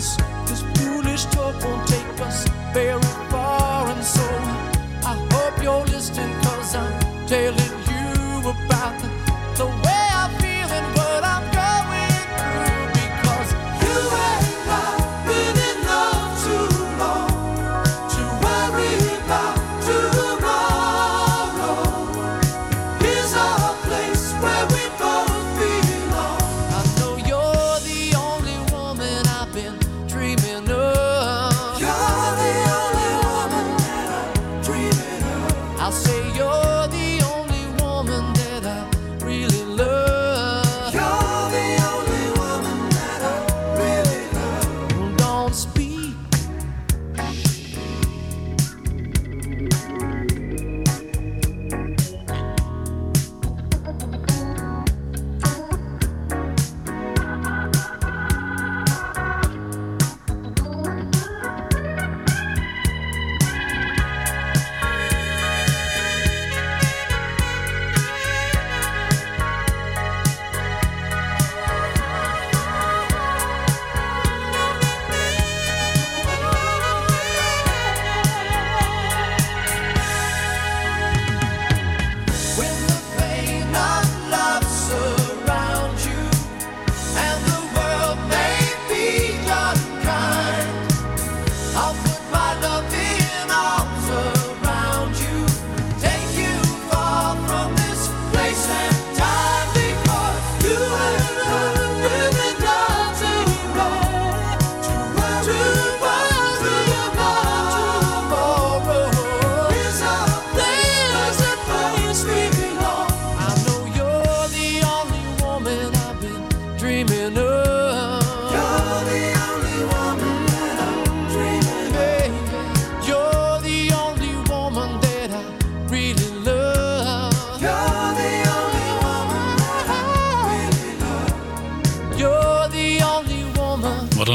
this, foolish talk won't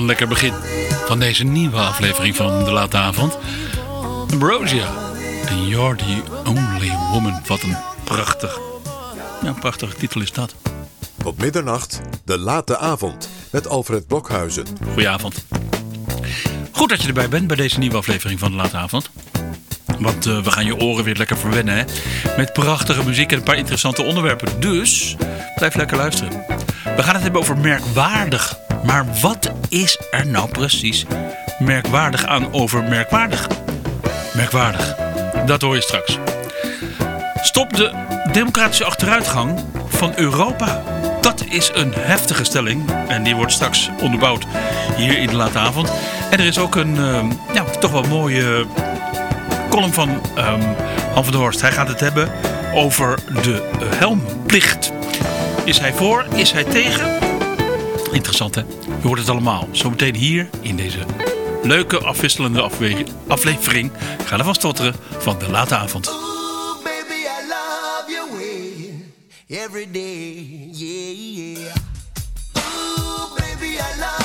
een lekker begin van deze nieuwe aflevering van De Late Avond. Ambrosia. And you're the only woman. Wat een prachtig, ja, een prachtige titel is dat. Tot middernacht, de late avond met Alfred Blokhuizen. Goedenavond. Goed dat je erbij bent bij deze nieuwe aflevering van De Late Avond. Want eh, we gaan je oren weer lekker verwennen, hè? Met prachtige muziek en een paar interessante onderwerpen. Dus blijf lekker luisteren. We gaan het hebben over merkwaardig. Maar wat is er nou precies merkwaardig aan over merkwaardig? Merkwaardig. Dat hoor je straks. Stop de democratische achteruitgang van Europa. Dat is een heftige stelling. En die wordt straks onderbouwd hier in de late avond. En er is ook een eh, ja, toch wel mooie column van ehm Han van der Horst. Hij gaat het hebben over de eh, helmplicht. Is hij voor? Is hij tegen? Interessant hè? Je hoort het allemaal. Zometeen hier in deze leuke afwisselende aflevering. Ga ervan stotteren van de late avond. Ooh, baby, I love every day, yeah, yeah. Baby, I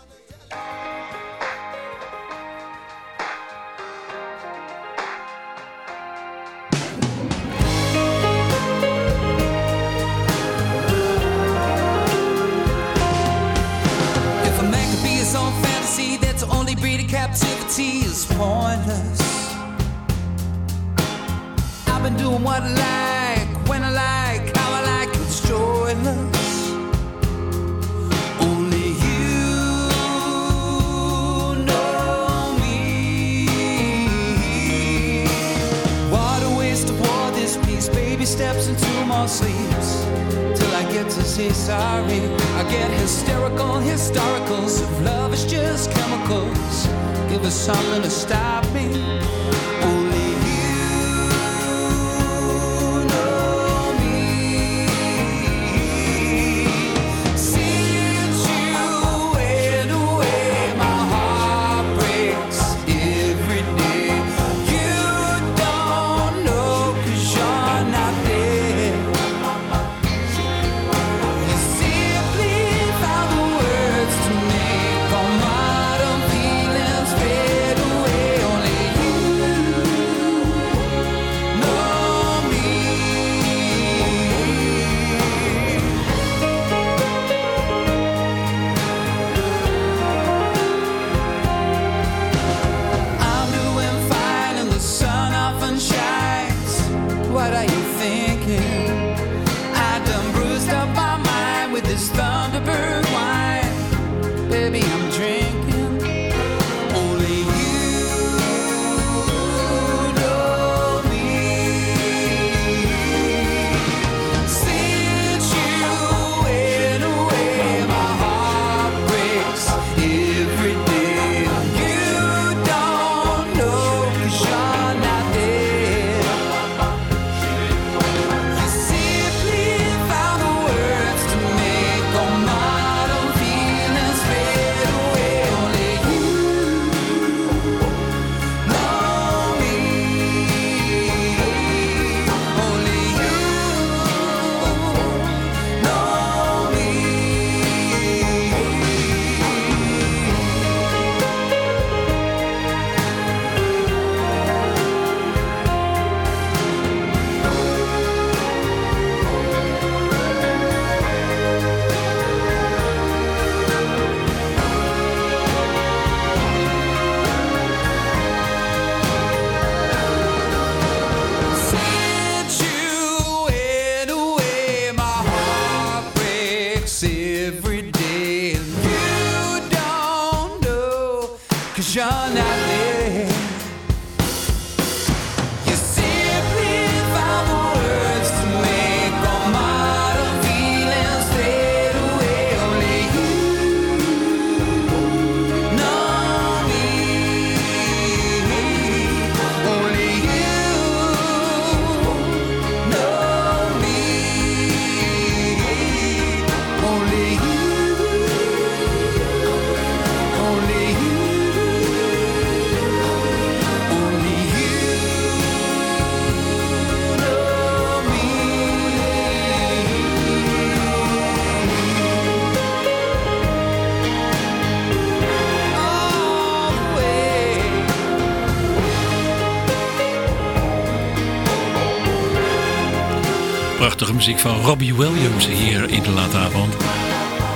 Muziek van Robbie Williams hier in de late avond.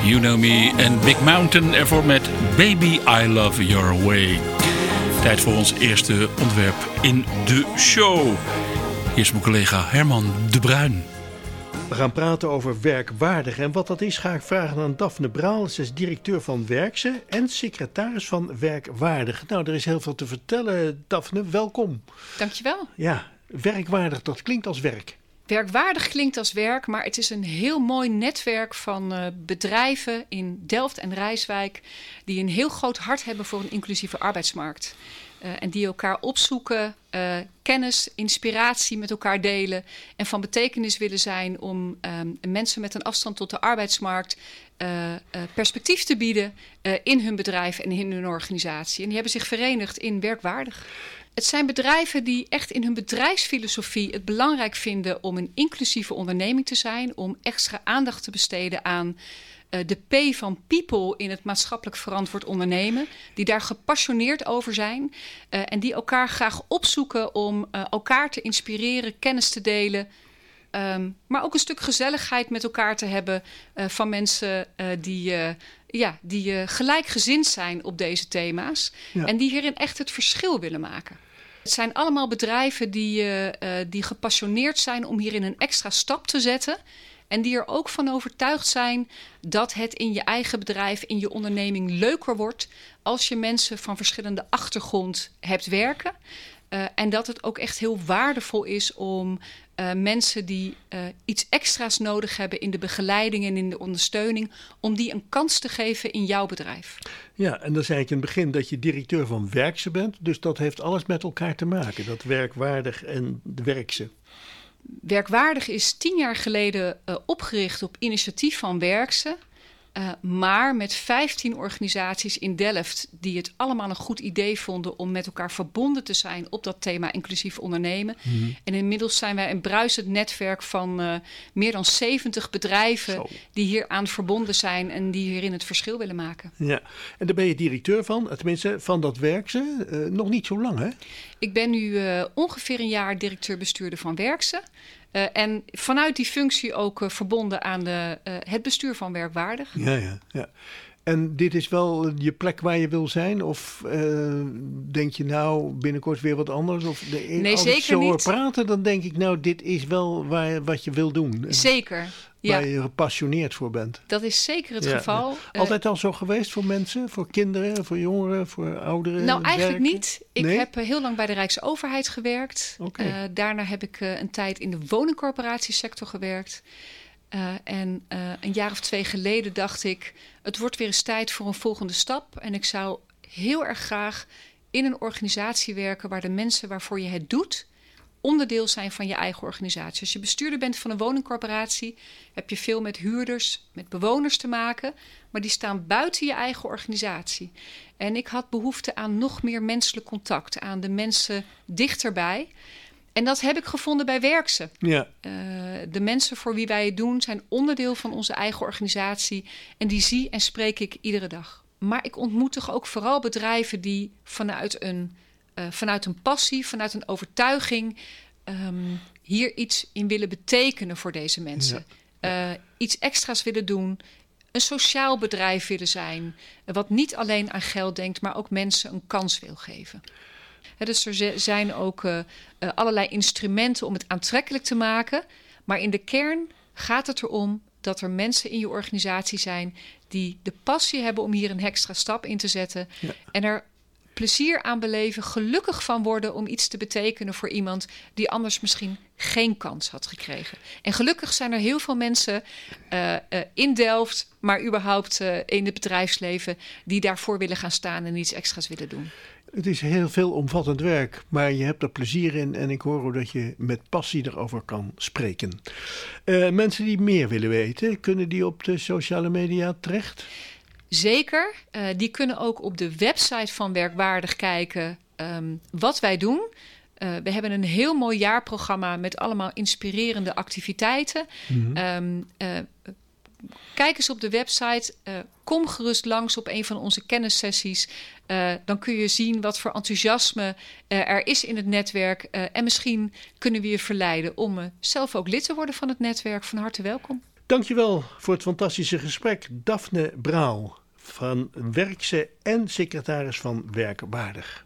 You Know Me en Big Mountain ervoor met Baby I Love Your Way. Tijd voor ons eerste ontwerp in de show. Hier is mijn collega Herman de Bruin. We gaan praten over werkwaardig. En wat dat is, ga ik vragen aan Daphne Braal. Ze is directeur van Werkse en secretaris van Werkwaardig. Nou, er is heel veel te vertellen. Daphne, welkom. Dankjewel. Ja, werkwaardig, dat klinkt als werk. Werkwaardig klinkt als werk, maar het is een heel mooi netwerk van eh, bedrijven in Delft en Rijswijk die een heel groot hart hebben voor een inclusieve arbeidsmarkt. Eh, en die elkaar opzoeken, eh, kennis, inspiratie met elkaar delen en van betekenis willen zijn om ehm, mensen met een afstand tot de arbeidsmarkt perspectief te bieden in hun bedrijf en in hun organisatie. En die hebben zich verenigd in werkwaardig. Het zijn bedrijven die echt in hun bedrijfsfilosofie het belangrijk vinden om een inclusieve onderneming te zijn, om extra aandacht te besteden aan eh, de P van people in het maatschappelijk verantwoord ondernemen, die daar gepassioneerd over zijn eh, en die elkaar graag opzoeken om eh, elkaar te inspireren, kennis te delen, Ehm, maar ook een stuk gezelligheid met elkaar te hebben eh, van mensen eh, die, eh, ja, die gelijkgezind zijn op deze thema's. Ja. En die hierin echt het verschil willen maken. Het zijn allemaal bedrijven die, die gepassioneerd zijn om hierin een extra stap te zetten. En die er ook van overtuigd zijn dat het in je eigen bedrijf, in je onderneming leuker wordt als je mensen van verschillende achtergrond hebt werken. Eh, en dat het ook echt heel waardevol is om eh, mensen die eh, iets extra's nodig hebben in de begeleiding en in de ondersteuning, om die een kans te geven in jouw bedrijf. Ja, en dan zei ik in het begin dat je directeur van Werkse bent. Dus dat heeft alles met elkaar te maken. Dat werkwaardig en de Werkse. Werkwaardig is tien jaar geleden opgericht op initiatief van Werkse. Eh, maar met 15 organisaties in Delft die het allemaal een goed idee vonden om met elkaar verbonden te zijn op dat thema inclusief ondernemen. En inmiddels zijn wij een bruisend netwerk van eh, meer dan 70 bedrijven Zo. die hieraan verbonden zijn en die hierin het verschil willen maken. Ja, en daar ben je directeur van, tenminste van dat Werkse. Eh, nog niet zo lang, hè? Ik ben nu eh, ongeveer een jaar directeur-bestuurder van Werkse. Eh, en vanuit die functie ook eh, verbonden aan de, eh, het bestuur van Werkwaardig. Ja, ja, ja. En dit is wel je plek waar je wil zijn? Of eh, denk je nou binnenkort weer wat anders? Of de, Nee, als ik zeker zo niet. praten, dan denk ik nou, dit is wel waar, wat je wil doen. Zeker. Ja, Waar je gepassioneerd voor bent. dat is zeker het Ja, geval. ja. Eh, Altijd al zo geweest voor mensen? Voor kinderen, voor jongeren, voor ouderen? Nou, eigenlijk werken? niet. Ik Nee? heb eh, heel lang bij de Rijksoverheid gewerkt. Eh, daarna heb ik eh, een tijd in de woningcorporatiesector gewerkt. Eh, en eh, een jaar of twee geleden dacht ik... het wordt weer eens tijd voor een volgende stap. En ik zou heel erg graag in een organisatie werken... waar de mensen waarvoor je het doet... onderdeel zijn van je eigen organisatie. Als je bestuurder bent van een woningcorporatie... heb je veel met huurders, met bewoners te maken... maar die staan buiten je eigen organisatie. En ik had behoefte aan nog meer menselijk contact, aan de mensen dichterbij. En dat heb ik gevonden bij Werkse. Ja, Eh, de mensen voor wie wij het doen zijn onderdeel van onze eigen organisatie. En die zie en spreek ik iedere dag. Maar ik ontmoet toch ook vooral bedrijven die vanuit een, eh, vanuit een passie, vanuit een overtuiging. ehm, hier iets in willen betekenen voor deze mensen. Eh, iets extra's willen doen. Een sociaal bedrijf willen zijn. Wat niet alleen aan geld denkt, maar ook mensen een kans wil geven. Dus er zijn ook eh, eh, allerlei instrumenten om het aantrekkelijk te maken. Maar in de kern gaat het erom dat er mensen in je organisatie zijn die de passie hebben om hier een extra stap in te zetten. En er plezier aan beleven, gelukkig van worden om iets te betekenen voor iemand die anders misschien geen kans had gekregen. En gelukkig zijn er heel veel mensen eh, in Delft, maar überhaupt in het bedrijfsleven, die daarvoor willen gaan staan en iets extra's willen doen. Het is heel veel omvattend werk, maar je hebt er plezier in en ik hoor ook dat je met passie erover kan spreken. Eh, mensen die meer willen weten, kunnen die op de sociale media terecht? Zeker. Eh, die kunnen ook op de website van Werkwaardig kijken ehm, wat wij doen. Eh, we hebben een heel mooi jaarprogramma met allemaal inspirerende activiteiten. Ehm, eh, kijk eens op de website. Eh, kom gerust langs op een van onze kennissessies. Eh, dan kun je zien wat voor enthousiasme eh, er is in het netwerk. En misschien kunnen we je verleiden om zelf ook lid te worden van het netwerk. Van harte welkom. Dankjewel voor het fantastische gesprek, Daphne Braal van Werkse en secretaris van Werkwaardig.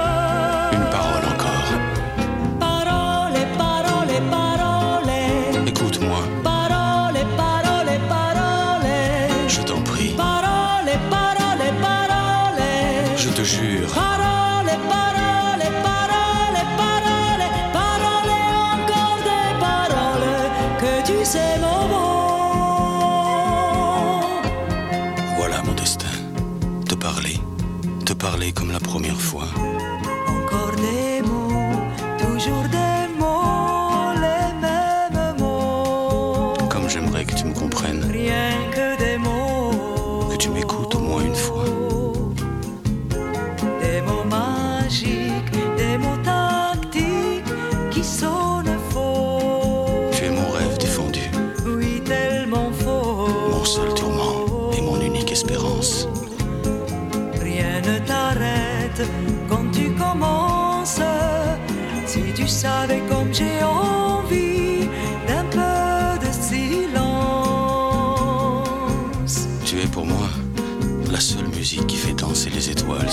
Jure,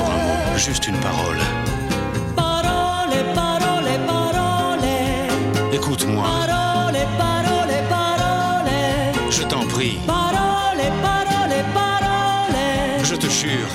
Encore un mot, juste une parole. Parole, parole, parole. Écoute-moi, Parole, parole, parole. je t'en prie, Parole, parole, parole. je te jure.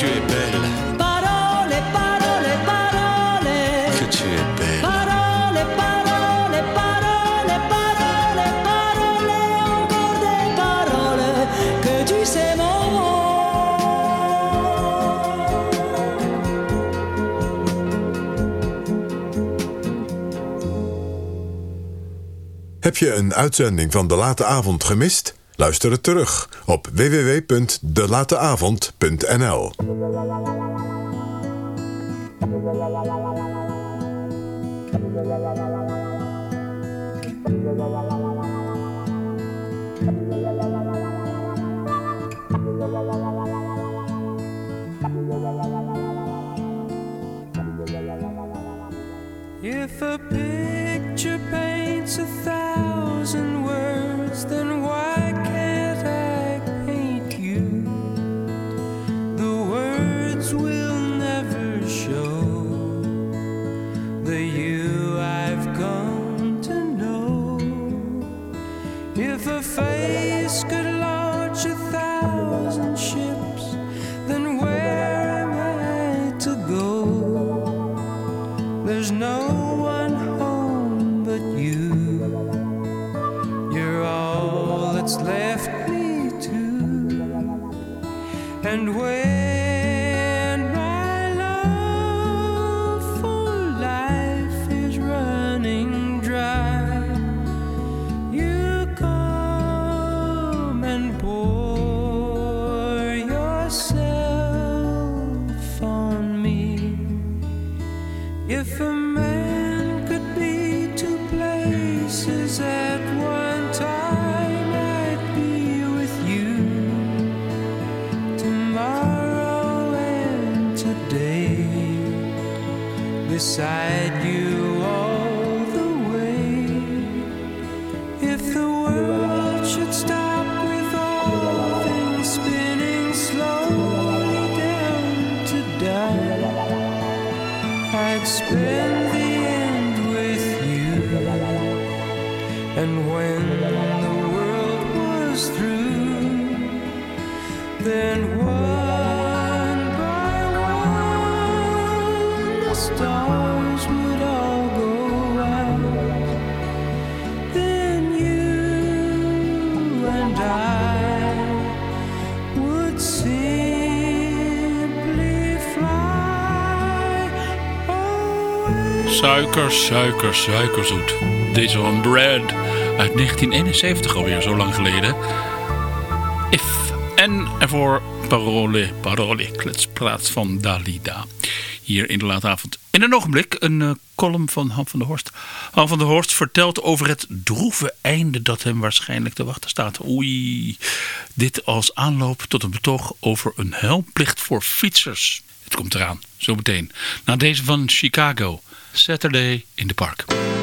Tu es belle, Parole, parole, parole. que tu es belle. Parole, parole, parole, parole, parole, encore des paroles que tu sais. Heb je een uitzending van De Late Avond gemist? Luister het terug op www.delateavond.nl. Suiker, suiker, suikerzoet. Deze van Brad uit 1971 alweer, zo lang geleden. If. En ervoor Parole, Parole, kletspraat van Dalida. Hier in de late avond. In een ogenblik een eh, column van Han van der Horst. Han van der Horst vertelt over het droeve einde dat hem waarschijnlijk te wachten staat. Oei, dit als aanloop tot een betoog over een helmplicht voor fietsers. Het komt eraan, zo meteen. Na deze van Chicago, Saturday in the Park.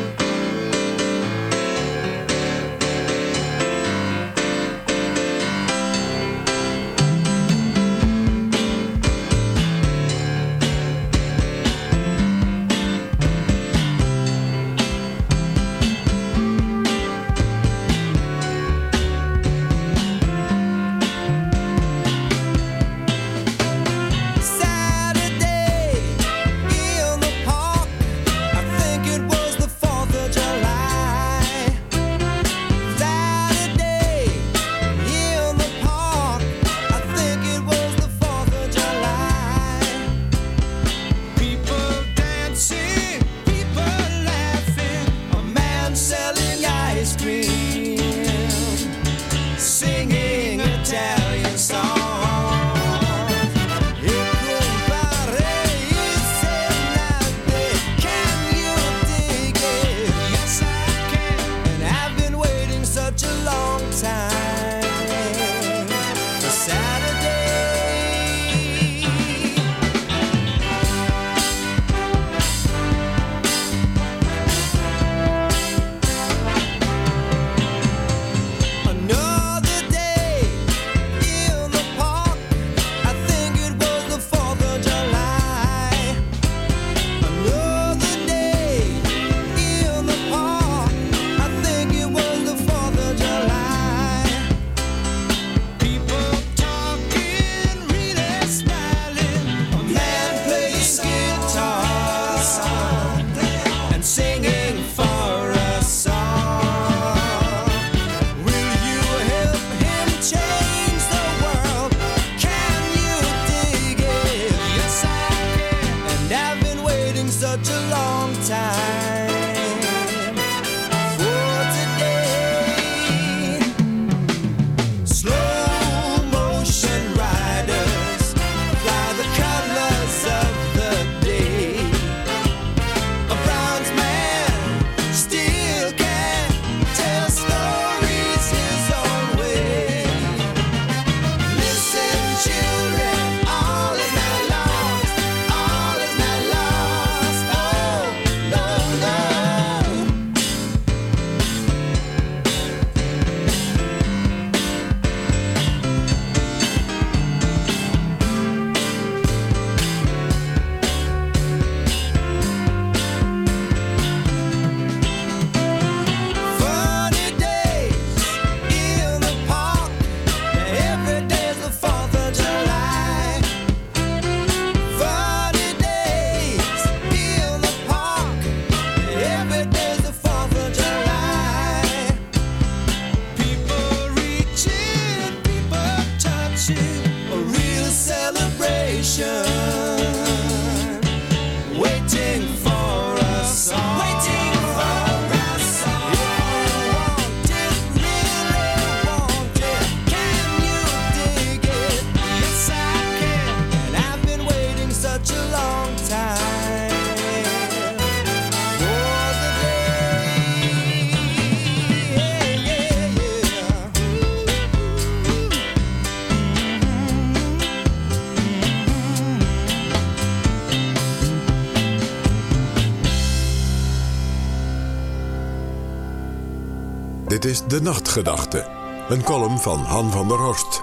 Dit is De Nachtgedachte. Een column van Han van der Horst.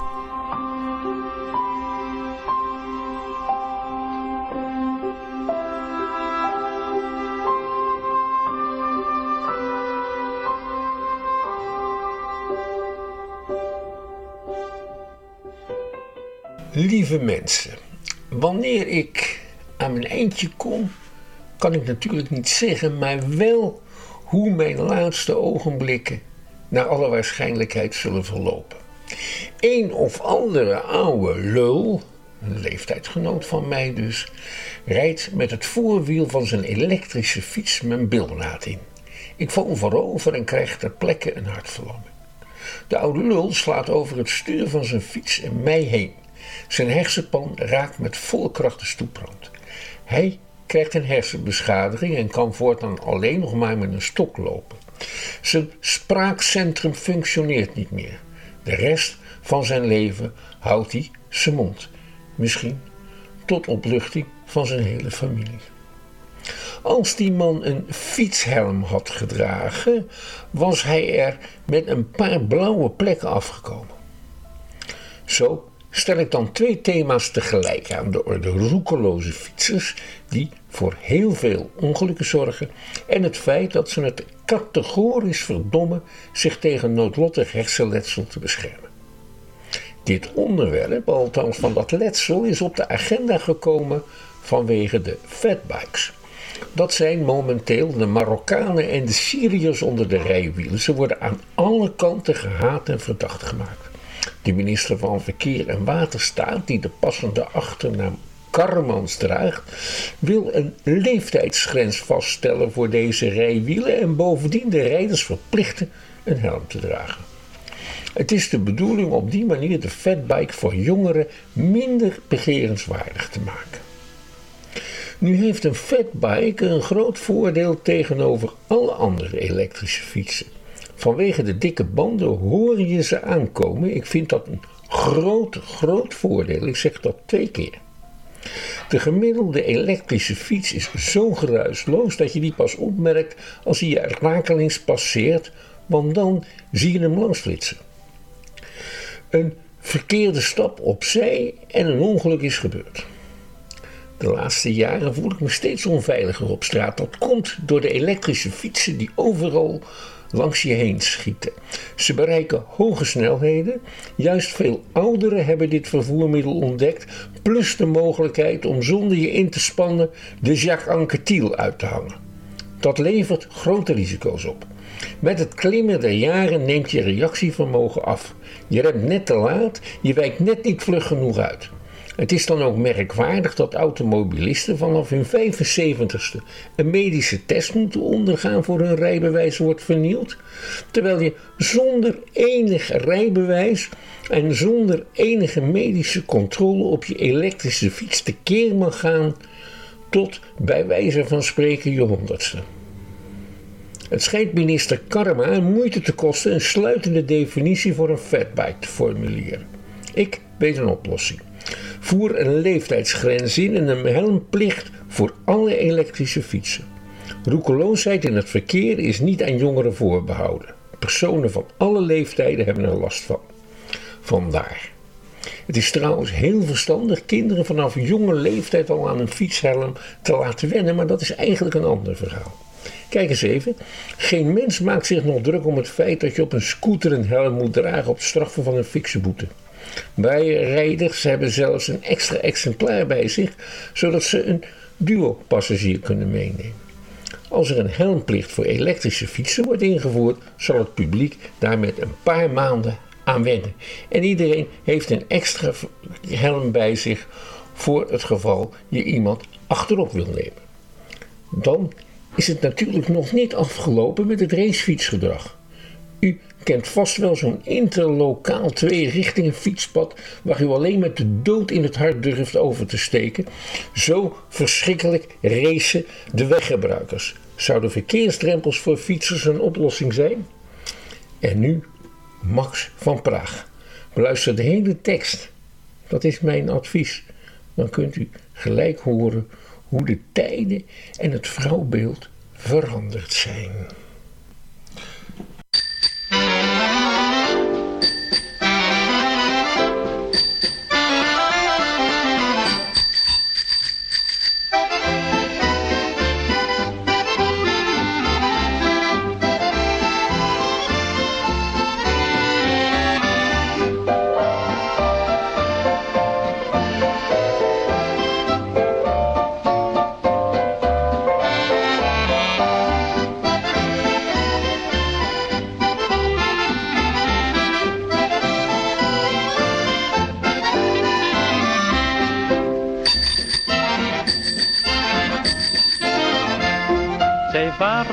Lieve mensen, wanneer ik aan mijn eindje kom, kan ik natuurlijk niet zeggen, maar wel hoe mijn laatste ogenblikken naar alle waarschijnlijkheid zullen verlopen. Een of andere oude lul, een leeftijdsgenoot van mij dus, rijdt met het voorwiel van zijn elektrische fiets mijn bilnaad in. Ik val voorover en krijg ter plekke een hartverlamming. De oude lul slaat over het stuur van zijn fiets en mij heen. Zijn hersenpan raakt met volle kracht de stoeprand. Hij krijgt een hersenbeschadiging en kan voortaan alleen nog maar met een stok lopen. Zijn spraakcentrum functioneert niet meer. De rest van zijn leven houdt hij zijn mond. Misschien tot opluchting van zijn hele familie. Als die man een fietshelm had gedragen, was hij er met een paar blauwe plekken afgekomen. Zo stel ik dan twee thema's tegelijk aan de roekeloze fietsers die voor heel veel ongelukken zorgen en het feit dat ze het categorisch verdommen zich tegen noodlottig hersenletsel te beschermen. Dit onderwerp, althans van dat letsel, is op de agenda gekomen vanwege de fatbikes. Dat zijn momenteel de Marokkanen en de Syriërs onder de rijwielen. Ze worden aan alle kanten gehaat en verdacht gemaakt. De minister van Verkeer en Waterstaat, die de passende achternaam Karmans draagt, wil een leeftijdsgrens vaststellen voor deze rijwielen en bovendien de rijders verplichten een helm te dragen. Het is de bedoeling op die manier de fatbike voor jongeren minder begerenswaardig te maken. Nu heeft een fatbike een groot voordeel tegenover alle andere elektrische fietsen. Vanwege de dikke banden hoor je ze aankomen. Ik vind dat een groot, groot voordeel. Ik zeg dat twee keer. De gemiddelde elektrische fiets is zo geruisloos dat je die pas opmerkt als hij je rakelings passeert, want dan zie je hem langsflitsen. Een verkeerde stap opzij en een ongeluk is gebeurd. De laatste jaren voel ik me steeds onveiliger op straat. Dat komt door de elektrische fietsen die overal langs je heen schieten. Ze bereiken hoge snelheden. Juist veel ouderen hebben dit vervoermiddel ontdekt. Plus de mogelijkheid om zonder je in te spannen de Jacques Anquetil uit te hangen. Dat levert grote risico's op. Met het klimmen der jaren neemt je reactievermogen af. Je remt net te laat, je wijkt net niet vlug genoeg uit. Het is dan ook merkwaardig dat automobilisten vanaf hun 75ste een medische test moeten ondergaan voor hun rijbewijs wordt vernield, terwijl je zonder enig rijbewijs en zonder enige medische controle op je elektrische fiets tekeer mag gaan tot bij wijze van spreken je honderdste. Het schijnt minister Karma moeite te kosten een sluitende definitie voor een fatbike te formuleren. Ik weet een oplossing. Voer een leeftijdsgrens in en een helmplicht voor alle elektrische fietsen. Roekeloosheid in het verkeer is niet aan jongeren voorbehouden. Personen van alle leeftijden hebben er last van. Vandaar. Het is trouwens heel verstandig kinderen vanaf jonge leeftijd al aan een fietshelm te laten wennen, maar dat is eigenlijk een ander verhaal. Kijk eens even. Geen mens maakt zich nog druk om het feit dat je op een scooter een helm moet dragen op straffen van een fikse boete. Bijrijders hebben zelfs een extra exemplaar bij zich, zodat ze een duo-passagier kunnen meenemen. Als er een helmplicht voor elektrische fietsen wordt ingevoerd, zal het publiek daar met een paar maanden aan wennen. En iedereen heeft een extra helm bij zich voor het geval je iemand achterop wil nemen. Dan is het natuurlijk nog niet afgelopen met het racefietsgedrag. Kent vast wel zo'n interlokaal twee-richtingen fietspad waar u alleen met de dood in het hart durft over te steken. Zo verschrikkelijk racen de weggebruikers. Zouden verkeersdrempels voor fietsers een oplossing zijn? En nu Max van Praag. Beluister de hele tekst. Dat is mijn advies. Dan kunt u gelijk horen hoe de tijden en het vrouwbeeld veranderd zijn.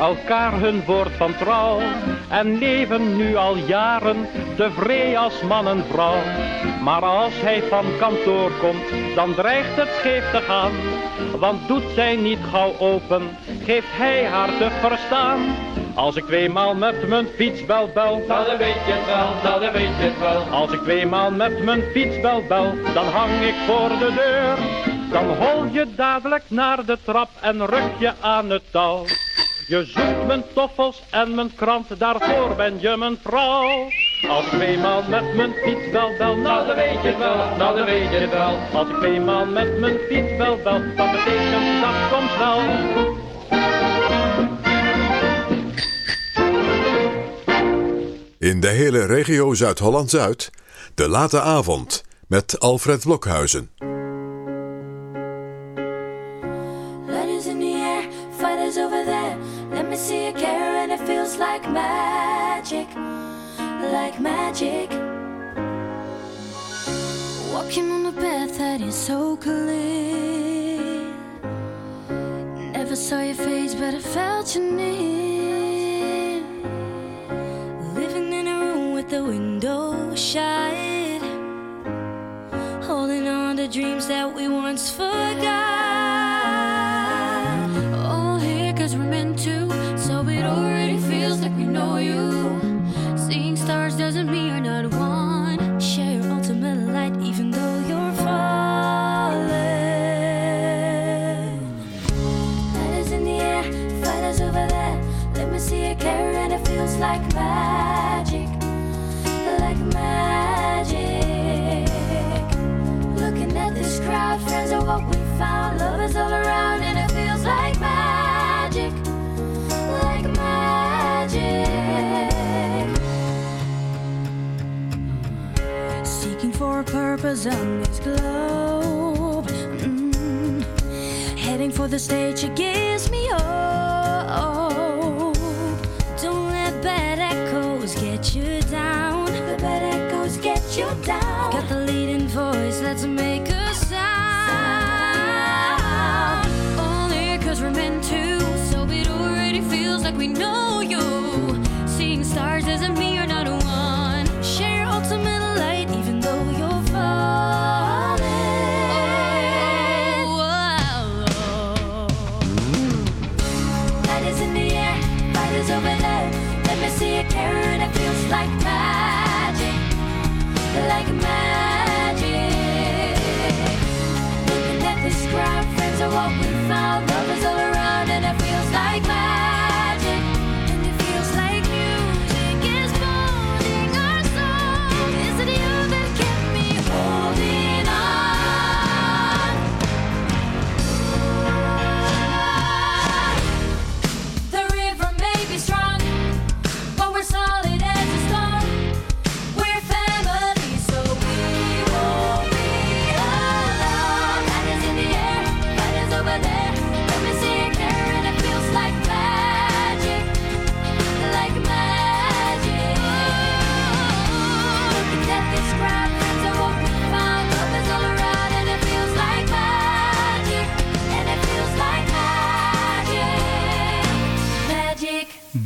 elkaar hun woord van trouw en leven nu al jaren tevreden als man en vrouw. Maar als hij van kantoor komt, dan dreigt het scheef te gaan. Want doet zij niet gauw open, geeft hij haar te verstaan. Als ik tweemaal met mijn fiets bel bel, dan weet je het wel, dan weet je het wel. Als ik tweemaal met mijn fiets bel bel, dan hang ik voor de deur. Dan hol je dadelijk naar de trap en ruk je aan het touw. Je zoekt mijn toffels en mijn krant, daarvoor ben je mijn vrouw. Als ik tweemaal met mijn fiets bel bel, nou dan weet je wel, nou dan weet je wel. Als ik tweemaal met mijn fiets bel bel, dan betekent dat kom snel. In de hele regio Zuid-Holland-Zuid, de late avond met Alfred Blokhuizen. Like magic, like magic. Walking on a path that is so clear. Never saw your face, but I felt your near. Living in a room with the window shut, holding on to dreams that we once forgot.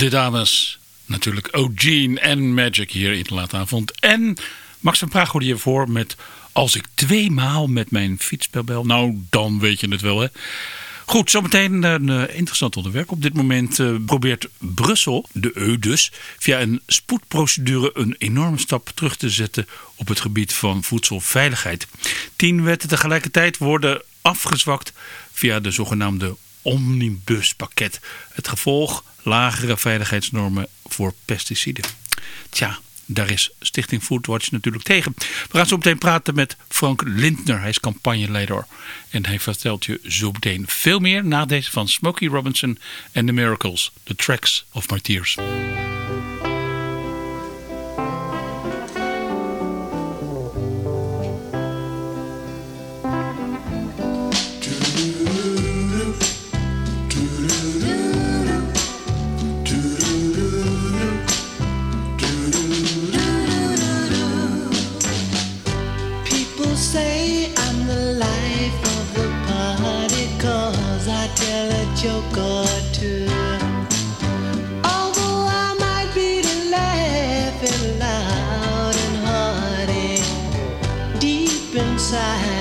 de dames natuurlijk O'Gene en Magic hier in de late avond. En Max van Praag hoorde je voor met als ik twee maal met mijn fietspelbel. Nou, dan weet je het wel hè. Goed, zometeen een eh, interessant onderwerp. Op dit moment eh, probeert Brussel, de EU dus, via een spoedprocedure een enorme stap terug te zetten op het gebied van voedselveiligheid. Tien wetten tegelijkertijd worden afgezwakt via de zogenaamde omnibuspakket. Het gevolg lagere veiligheidsnormen voor pesticiden. Tja, daar is Stichting Foodwatch natuurlijk tegen. We gaan zo meteen praten met Frank Lindner. Hij is campagneleider. En hij vertelt je zo meteen veel meer na deze van Smokey Robinson en The Miracles. The Tracks of My Tears. side.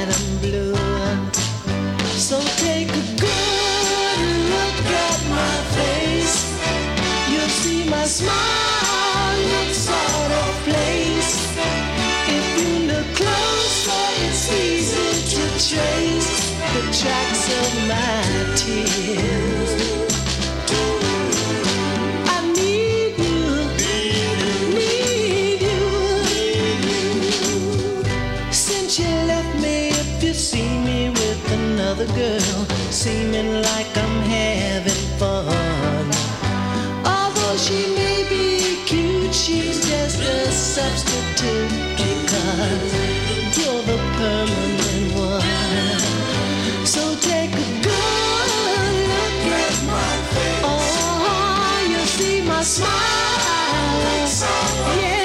seeming like I'm having fun. Although she may be cute, she's just a substitute because you're the permanent one. So take a good look at my face. Oh, you see my smile. Yeah.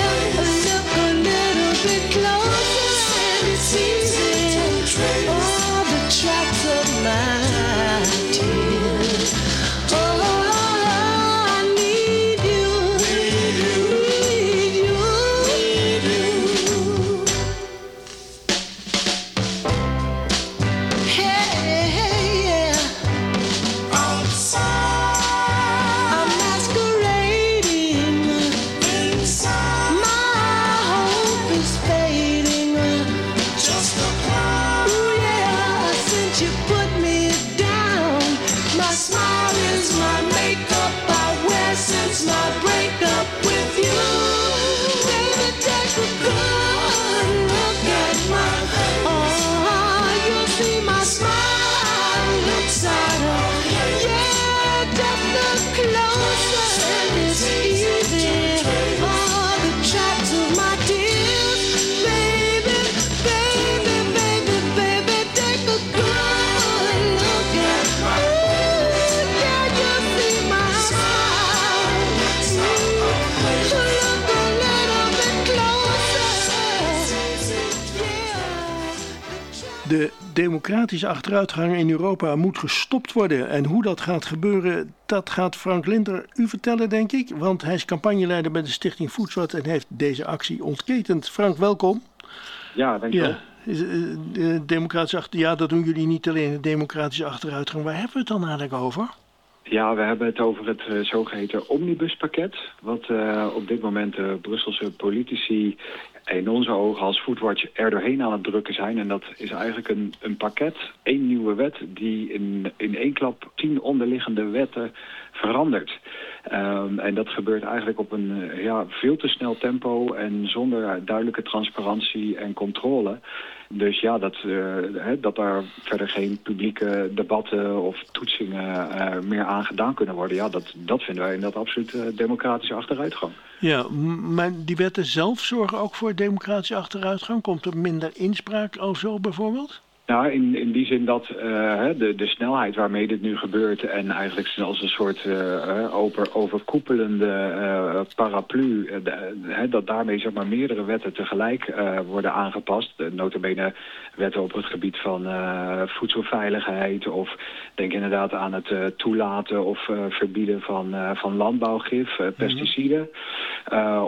Democratische achteruitgang in Europa moet gestopt worden. En hoe dat gaat gebeuren, dat gaat Frank Linder u vertellen, denk ik. Want hij is campagneleider bij de Stichting Voedsel en heeft deze actie ontketend. Frank, welkom. Ja, dankjewel. Ja, eh, de democratische achter... ja, dat doen jullie niet alleen, de democratische achteruitgang. Waar hebben we het dan eigenlijk over? Ja, we hebben het over het eh, zogeheten omnibuspakket. Wat eh, op dit moment de Brusselse politici in onze ogen als Foodwatch er doorheen aan het drukken zijn. En dat is eigenlijk een, een pakket, één nieuwe wet... die in, in één klap tien onderliggende wetten verandert. Ehm, en dat gebeurt eigenlijk op een eh, ja, veel te snel tempo... en zonder duidelijke transparantie en controle... Dus ja, dat, eh, hè, dat daar verder geen publieke debatten of toetsingen eh, meer aan gedaan kunnen worden. Ja, dat, dat vinden wij inderdaad absoluut eh, democratische achteruitgang. Ja, maar die wetten zelf zorgen ook voor democratische achteruitgang? Komt er minder inspraak al zo bijvoorbeeld? Nou, in, in die zin dat eh, de, de snelheid waarmee dit nu gebeurt... en eigenlijk als een soort eh, over, overkoepelende paraplu... de- dat daarmee zeg maar, meerdere wetten tegelijk worden aangepast. Uh, notabene wetten op het gebied van voedselveiligheid... of denk inderdaad aan het toelaten of verbieden van, van landbouwgif, eh, pesticiden...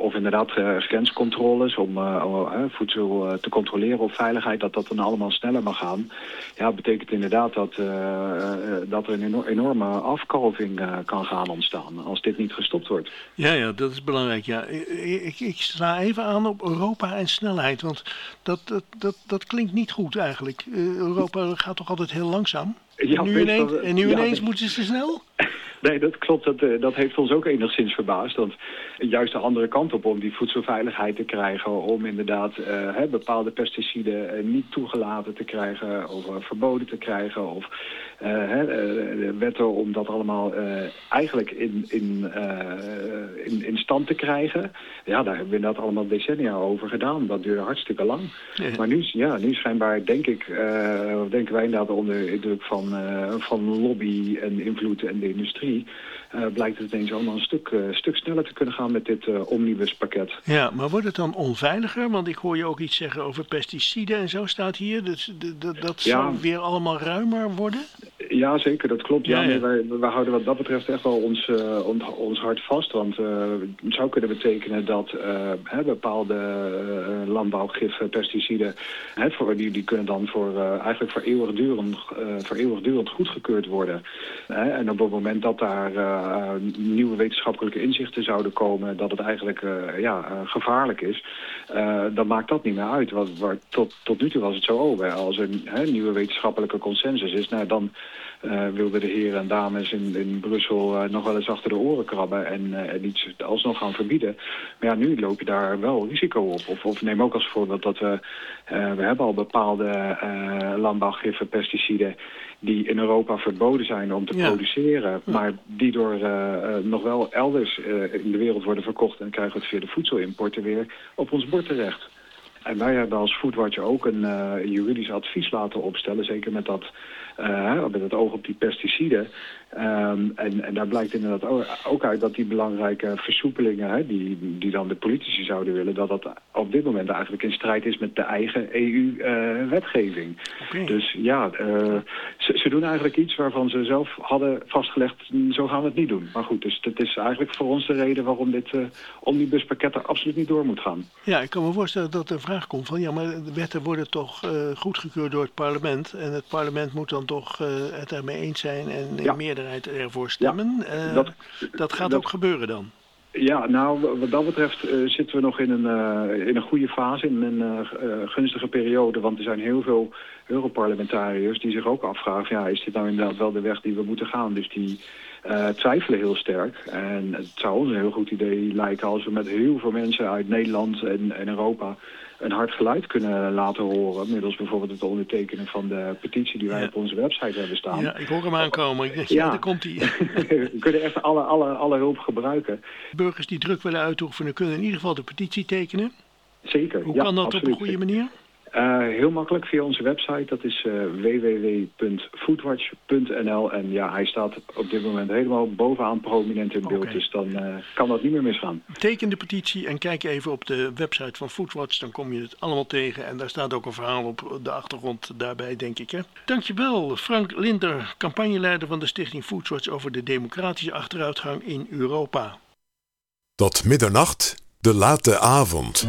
of inderdaad eh, grenscontroles om eh, om, eh, voedsel eh, te controleren of veiligheid, dat dat dan allemaal sneller mag gaan. Ja, betekent inderdaad dat, eh, eh, dat er een eno- enorme afkalving eh, kan gaan ontstaan als dit niet gestopt wordt. Ja, ja, dat is belangrijk. Ja. Ik, ik, ik sla even aan op Europa en snelheid, want dat, dat, dat, dat klinkt niet goed eigenlijk. Eh, Europa gaat toch altijd heel langzaam? Ja, en nu ineens, en nu ineens nee. moeten ze snel? Nee, dat klopt. Dat, eh, dat heeft ons ook enigszins verbaasd. Want juist de andere kant op om die voedselveiligheid te krijgen... om inderdaad eh, hè, bepaalde pesticiden eh, niet toegelaten te krijgen... of verboden te krijgen. Of hè, wetten om dat allemaal eigenlijk in, in, in, in stand te krijgen. Ja, daar hebben we inderdaad allemaal decennia over gedaan. Dat duurde hartstikke lang. Maar nu, ja, nu schijnbaar denk ik, of denken wij inderdaad onder indruk van, eh, van lobby en invloed en de industrie, see blijkt het ineens allemaal een stuk, eh, stuk sneller te kunnen gaan met dit eh, omnibuspakket. Ja, maar wordt het dan onveiliger? Want ik hoor je ook iets zeggen over pesticiden en zo staat hier. Dus dat Ja. zou weer allemaal ruimer worden? Ja, zeker, dat klopt. Ja, Ja, ja. nee, wij, wij houden wat dat betreft echt wel ons, eh, on- ons hart vast. Want eh, het zou kunnen betekenen dat eh, hè, bepaalde eh, landbouwgiffen, pesticiden... Hè, voor, die, die kunnen dan voor, eh, eigenlijk voor eeuwigdurend, eh voor eeuwigdurend goedgekeurd worden. Hè, en op het moment dat daar eh, nieuwe wetenschappelijke inzichten zouden komen... dat het eigenlijk eh, ja, eh, gevaarlijk is, dan maakt dat niet meer uit. Waar, tot, tot nu toe was het zo, oh, als er een hè, nieuwe wetenschappelijke consensus is... Nou, dan wilden de heren en dames in, in Brussel eh, nog wel eens achter de oren krabben en, eh, en iets alsnog gaan verbieden. Maar ja, nu loop je daar wel risico op. Of, of neem ook als voorbeeld dat we, eh, we hebben al bepaalde eh landbouwgiffen, pesticiden die in Europa verboden zijn om te Ja. produceren, maar die door eh, eh, nog wel elders eh, in de wereld worden verkocht en krijgen we het via de voedselimporten weer op ons bord terecht. En wij hebben als Foodwatch ook een eh, juridisch advies laten opstellen, zeker met dat, eh, met het oog op die pesticiden. Ehm, en, en daar blijkt inderdaad ook uit dat die belangrijke versoepelingen, hè, die, die dan de politici zouden willen, dat dat op dit moment eigenlijk in strijd is met de eigen EU-wetgeving. Dus ja, eh, ze, ze doen eigenlijk iets waarvan ze zelf hadden vastgelegd, "Mm, zo gaan we het niet doen. Maar goed, dus dat is eigenlijk voor ons de reden waarom dit eh, omnibuspakket er absoluut niet door moet gaan. Ja, ik kan me voorstellen dat er een vraag komt van... ja, maar de wetten worden toch eh, goedgekeurd door het parlement... en het parlement moet dan toch eh, het ermee eens zijn en in Ja. meerderheid ervoor stemmen. Eh, dat- dat gaat dat- ook gebeuren dan. Ja, nou, wat dat betreft eh, zitten we nog in een, in een goede fase, in een gunstige periode. Want er zijn heel veel Europarlementariërs die zich ook afvragen... ja, is dit nou inderdaad wel de weg die we moeten gaan? Dus die twijfelen heel sterk. En het zou ons een heel goed idee lijken als we met heel veel mensen uit Nederland en, en Europa... een hard geluid kunnen laten horen. Middels bijvoorbeeld het ondertekenen van de petitie die wij op onze website hebben staan. Ja, ik hoor hem aankomen. Ik denk, ja, daar komt hij. we kunnen echt alle, alle, alle hulp gebruiken. Burgers die druk willen uitoefenen kunnen in ieder geval de petitie tekenen. Zeker. Hoe kan dat op een goede manier? Eh, heel makkelijk via onze website. Dat is eh, www.foodwatch.nl. En ja, hij staat op dit moment helemaal bovenaan prominent in beeld. Dus dan eh, kan dat niet meer misgaan. Teken de petitie en kijk even op de website van Foodwatch. Dan kom je het allemaal tegen. En daar staat ook een verhaal op de achtergrond daarbij, denk ik. Hè? Dankjewel, Frank Linder, campagneleider van de stichting Foodwatch over de democratische achteruitgang in Europa. Tot middernacht, de late avond.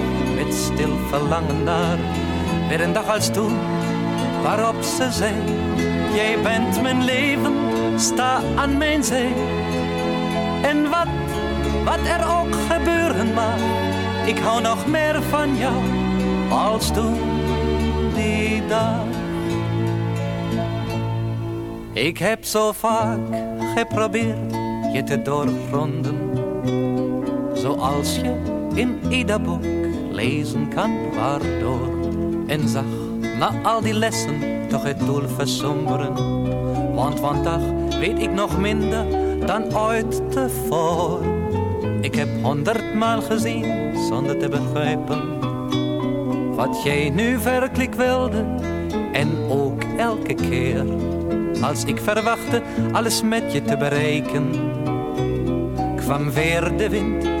stil verlangen naar. Weer een dag als toen waarop ze zei. Jij bent mijn leven, sta aan mijn zij. En wat, wat er ook gebeuren mag. Ik hou nog meer van jou als toen die dag. Ik heb zo vaak geprobeerd je te doorgronden. Zoals je in ieder boek lezen kan waardoor. En zag na al die lessen toch het doel versomberen. Want vandaag weet ik nog minder dan ooit tevoren. Ik heb honderdmaal gezien zonder te begrijpen. Wat jij nu werkelijk wilde en ook elke keer. Als ik verwachtte alles met je te bereiken. Kwam weer de wind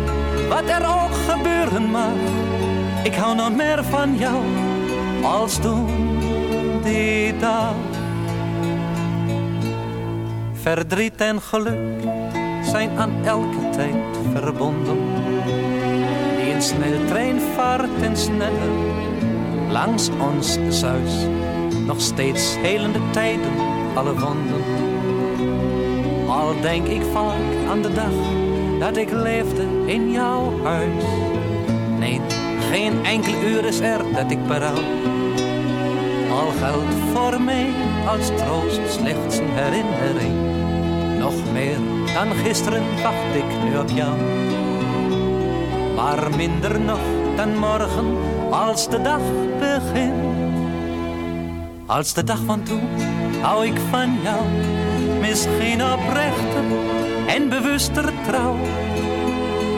wat er ook gebeuren mag. Ik hou nog meer van jou als toen die dag. Verdriet en geluk zijn aan elke tijd verbonden. Die een snelle trein vaart en sneller langs ons zuis. Nog steeds helende tijden, alle wonden. Al denk ik vaak aan de dag dat ik leefde in jouw huis. Nee, geen enkel uur is er dat ik berouw. Al geldt voor mij als troost slechts een herinnering. Nog meer dan gisteren wacht ik nu op jou. Maar minder nog dan morgen als de dag begint. Als de dag van toen hou ik van jou. Misschien oprechter en bewuster trouw.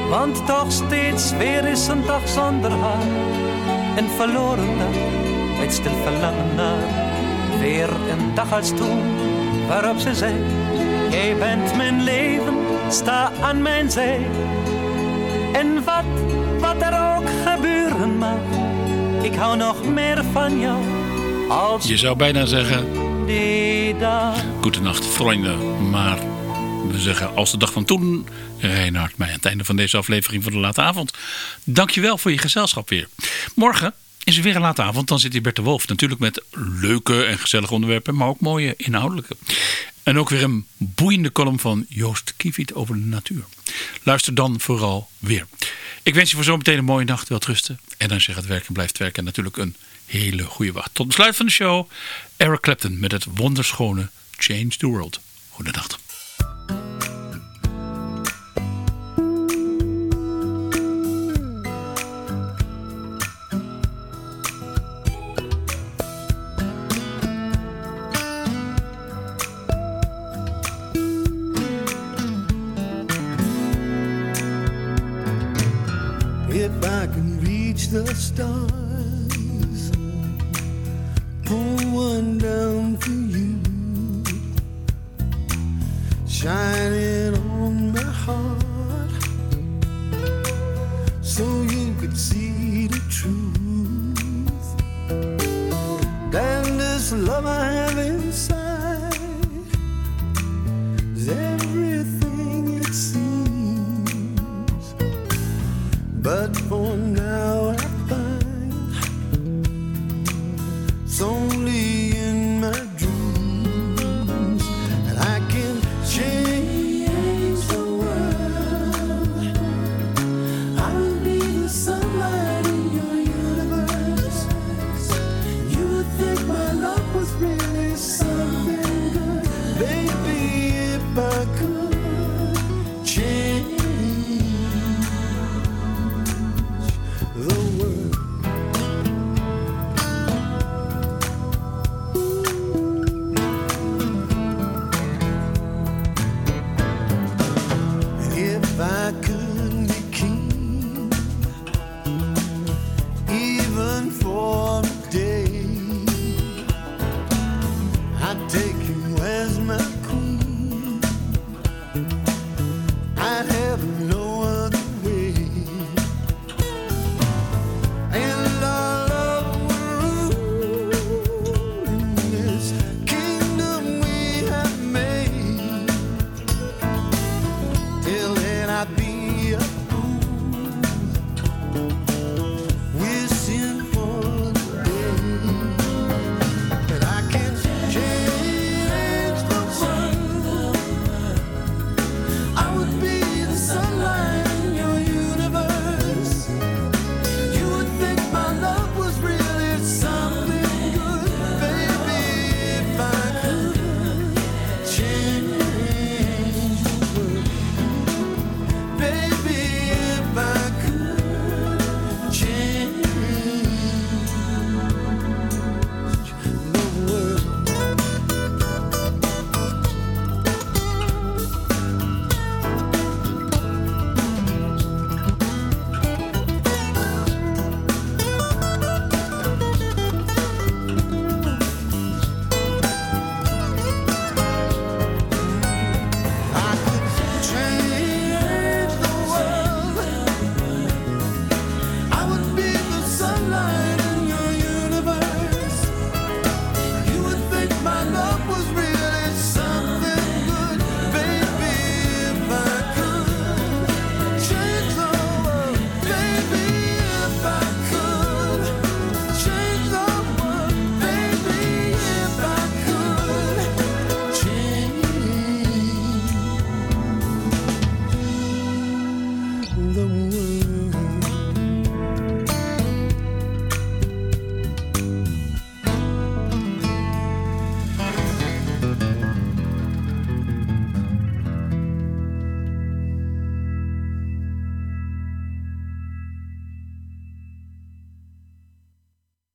Want toch steeds weer is een dag zonder haar. Een verloren dag met stil verlangen naar. Weer een dag als toen waarop ze zei. Jij bent mijn leven, sta aan mijn zij. En wat, wat er ook gebeuren mag. Ik hou nog meer van jou als Je zou bijna zeggen, goedenacht vrienden, maar We zeggen als de dag van toen. Reinhard mij aan het einde van deze aflevering van de late avond. Dankjewel voor je gezelschap weer. Morgen is er weer een late avond. Dan zit hier Bert de Wolf natuurlijk met leuke en gezellige onderwerpen. Maar ook mooie inhoudelijke. En ook weer een boeiende column van Joost Kiefiet over de natuur. Luister dan vooral weer. Ik wens je voor zometeen een mooie nacht. Wel rusten. En dan zeg het werken blijft werken. En natuurlijk een hele goede wacht. Tot besluit van de show. Eric Clapton met het wonderschone Change the World. Goedenacht. If I can reach the stars, pull one down for you, shine it on my heart, so you could see the truth. And this love I have inside